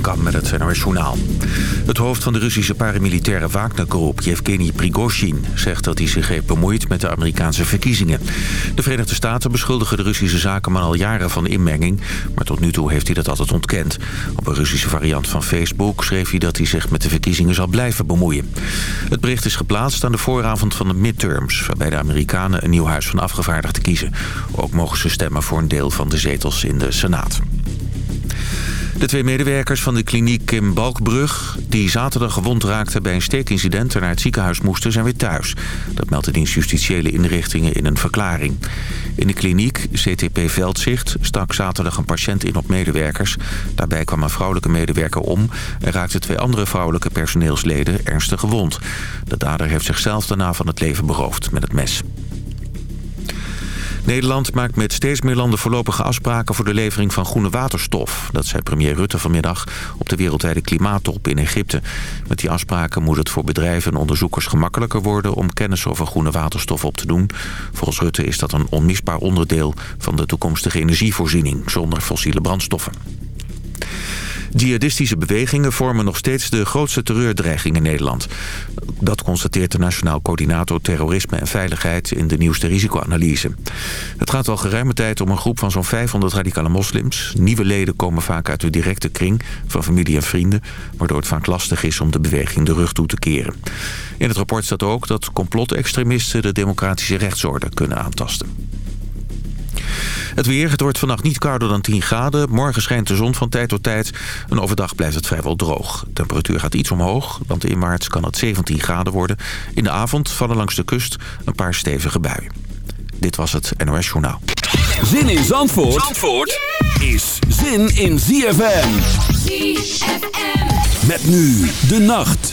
Kam met het NOS Journaal. Het hoofd van de Russische paramilitaire Wagner-groep, Yevgeny Prigozhin... zegt dat hij zich heeft bemoeid met de Amerikaanse verkiezingen. De Verenigde Staten beschuldigen de Russische zakenman al jaren van inmenging... maar tot nu toe heeft hij dat altijd ontkend. Op een Russische variant van Facebook schreef hij dat hij zich met de verkiezingen zal blijven bemoeien. Het bericht is geplaatst aan de vooravond van de midterms... waarbij de Amerikanen een nieuw huis van afgevaardigden kiezen. Ook mogen ze stemmen voor een deel van de zetels in de Senaat. De twee medewerkers van de kliniek in Balkbrug... die zaterdag gewond raakten bij een steekincident... en naar het ziekenhuis moesten, zijn weer thuis. Dat meldt de dienst justitiële inrichtingen in een verklaring. In de kliniek, CTP Veldzicht, stak zaterdag een patiënt in op medewerkers. Daarbij kwam een vrouwelijke medewerker om... en raakten twee andere vrouwelijke personeelsleden ernstig gewond. De dader heeft zichzelf daarna van het leven beroofd met het mes. Nederland maakt met steeds meer landen voorlopige afspraken voor de levering van groene waterstof. Dat zei premier Rutte vanmiddag op de wereldwijde klimaattop in Egypte. Met die afspraken moet het voor bedrijven en onderzoekers gemakkelijker worden om kennis over groene waterstof op te doen. Volgens Rutte is dat een onmisbaar onderdeel van de toekomstige energievoorziening zonder fossiele brandstoffen. Jihadistische bewegingen vormen nog steeds de grootste terreurdreiging in Nederland. Dat constateert de Nationaal Coördinator Terrorisme en Veiligheid in de nieuwste risicoanalyse. Het gaat al geruime tijd om een groep van zo'n 500 radicale moslims. Nieuwe leden komen vaak uit de directe kring van familie en vrienden... waardoor het vaak lastig is om de beweging de rug toe te keren. In het rapport staat ook dat complotextremisten de democratische rechtsorde kunnen aantasten. Het weer, het wordt vannacht niet kouder dan 10 graden. Morgen schijnt de zon van tijd tot tijd. En overdag blijft het vrijwel droog. De temperatuur gaat iets omhoog, want in maart kan het 17 graden worden. In de avond vallen langs de kust een paar stevige buien. Dit was het NOS Journaal. Zin in Zandvoort, Zandvoort is zin in ZFM. ZFM. Met nu de nacht.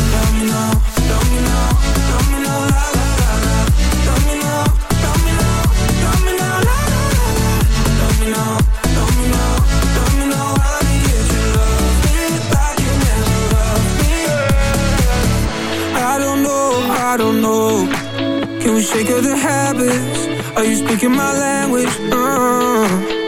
sick of the habits. Are you speaking my language? Uh -uh.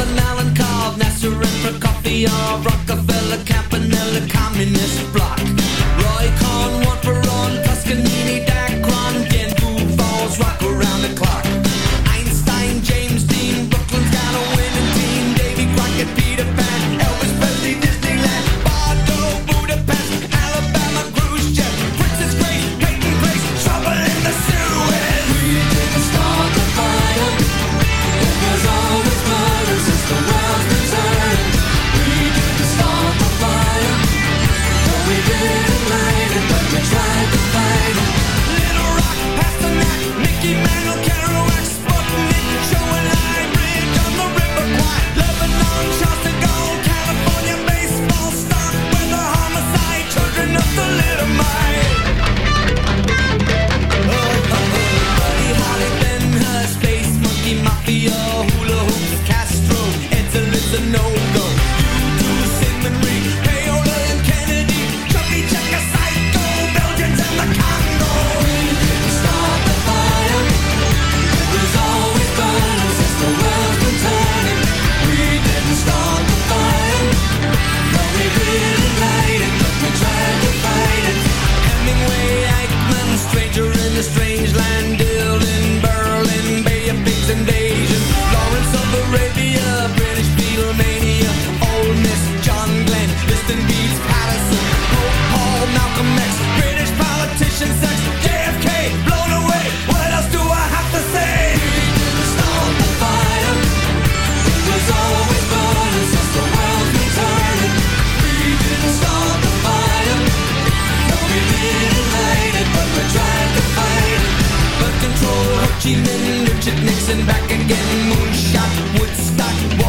Allen Call, called Nasser and Prokofiev, Rockefeller, Campanella, Communist bloc. She then looked Nixon back again, moonshot, Woodstock,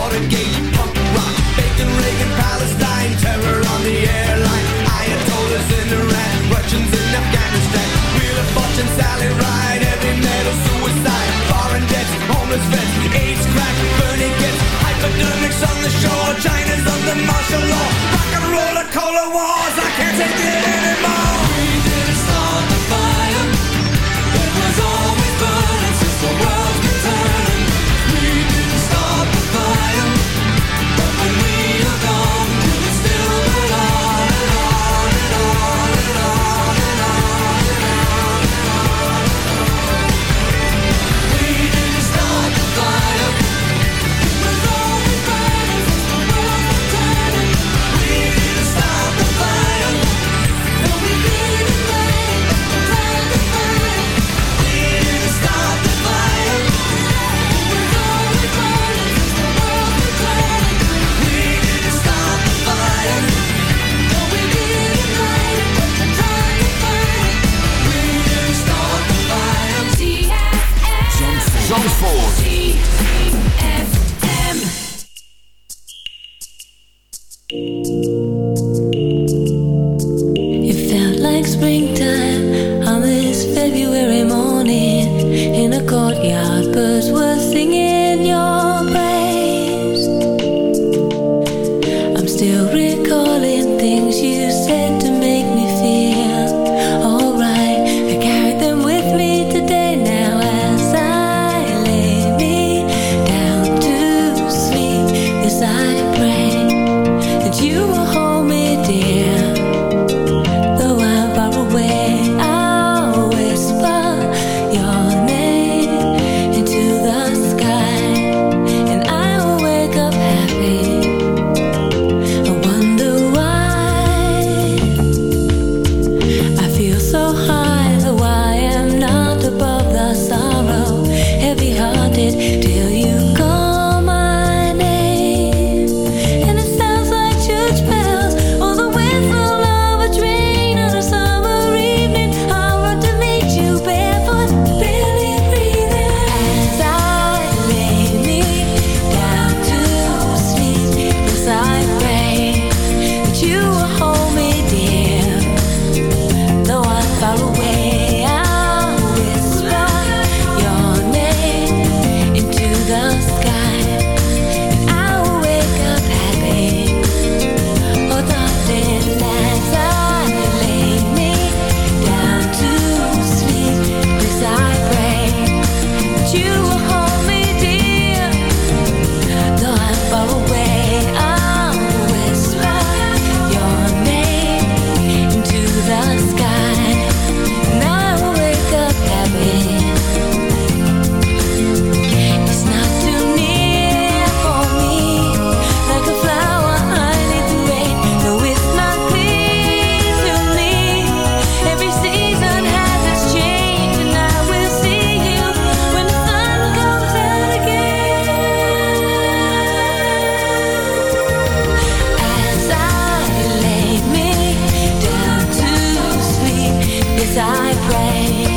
pray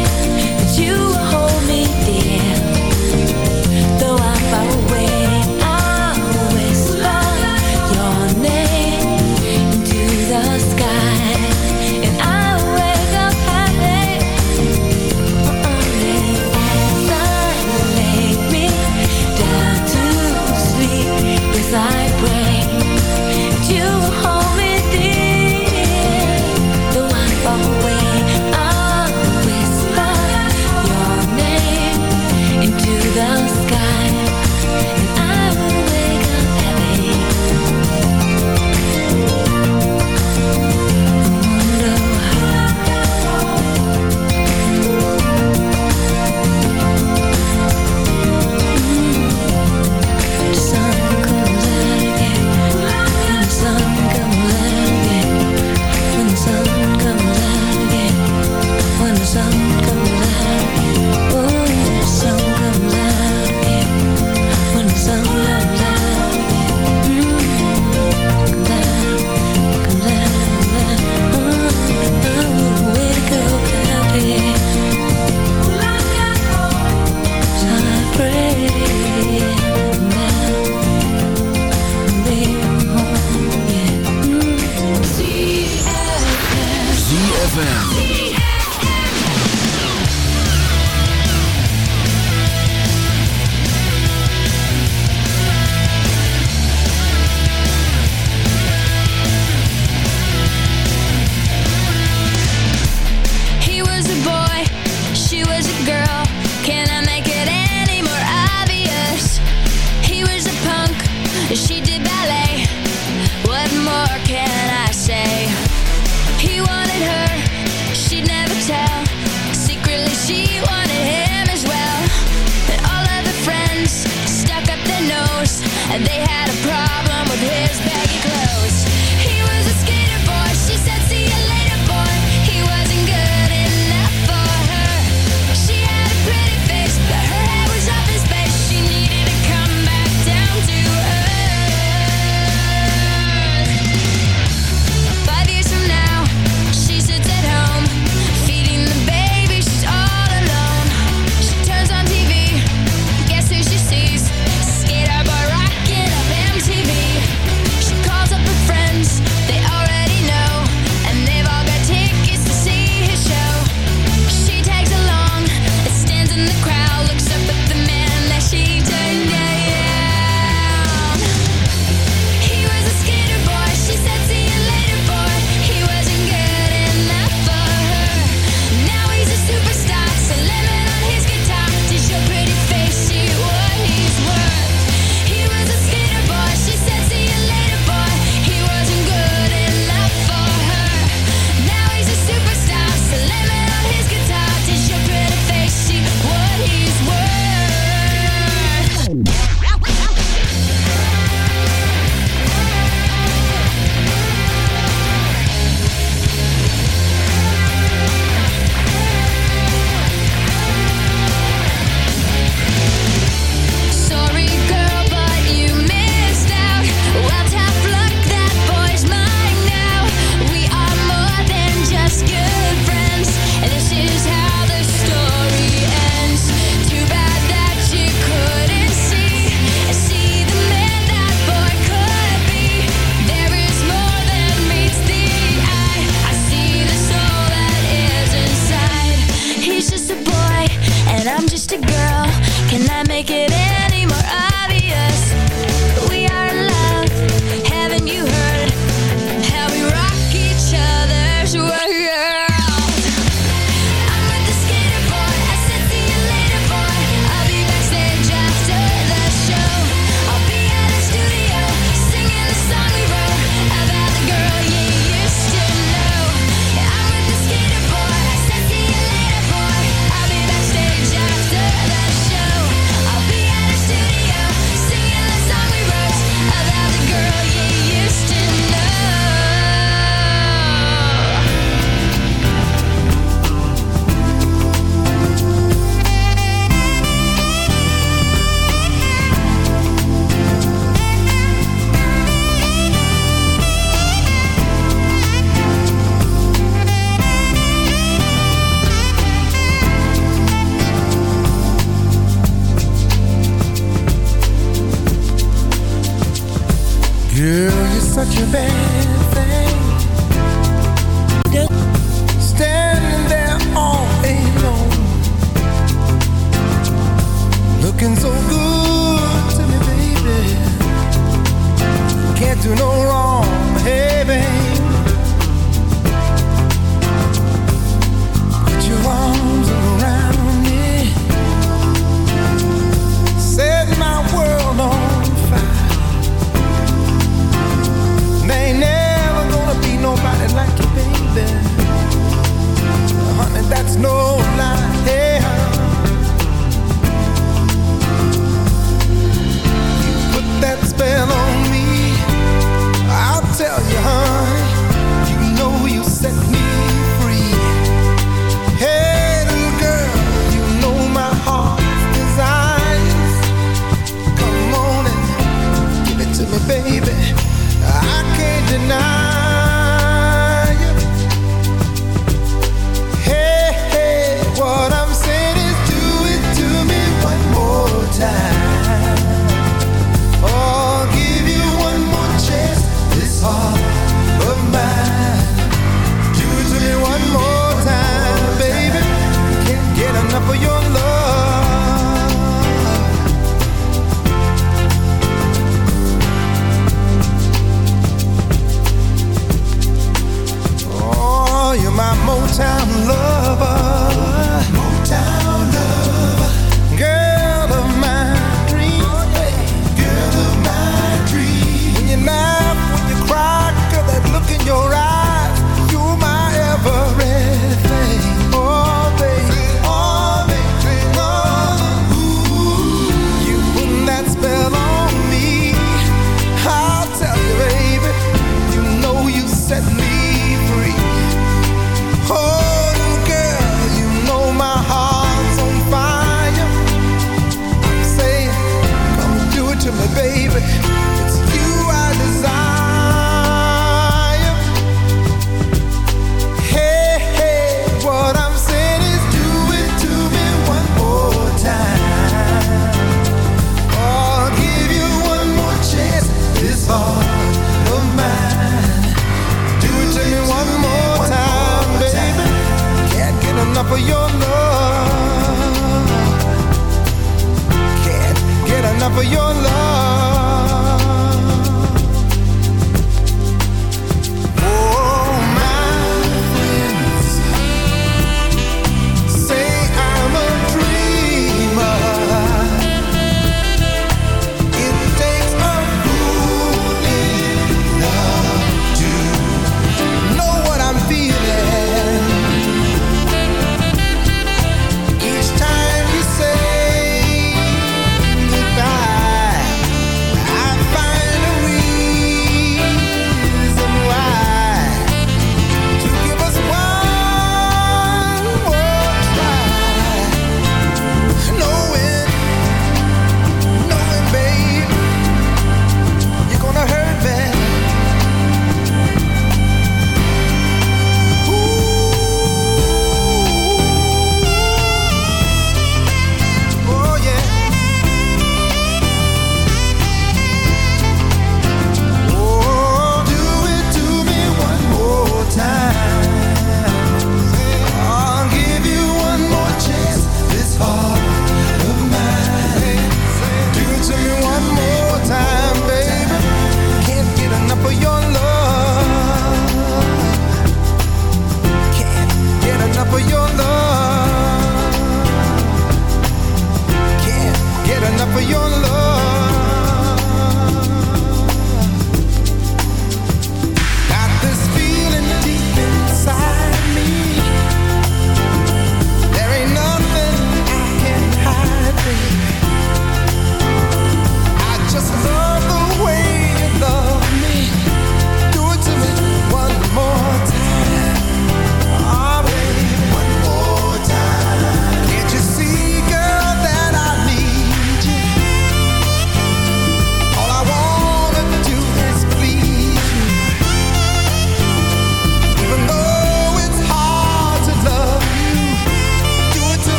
for your love.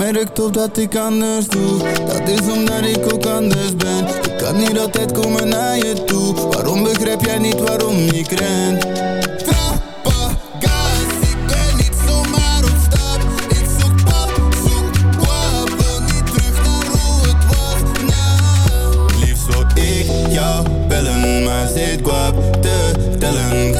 Merk toch dat ik anders doe. Dat is omdat ik ook anders ben. Ik kan niet altijd komen naar je toe. Waarom begrijp jij niet waarom ik ren? Grab, ik ben niet zomaar opstap. Ik zoek pap, zoek kwap. Niet terug door hoe het wordt. Nou, liefst op ik jou bellen, maar zit kwap te tellen.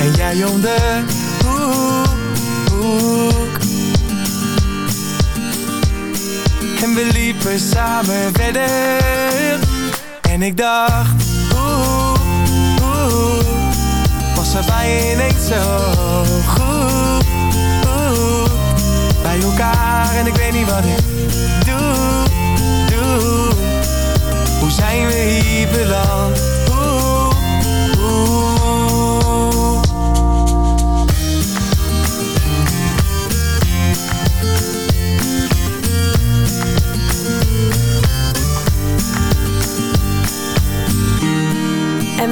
En jij om de hoek, En we liepen samen verder. En ik dacht Oeh, was er bij ineens zo goed? Bij elkaar en ik weet niet wat ik doe, doe. Hoe zijn we hier beland?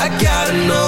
I gotta know.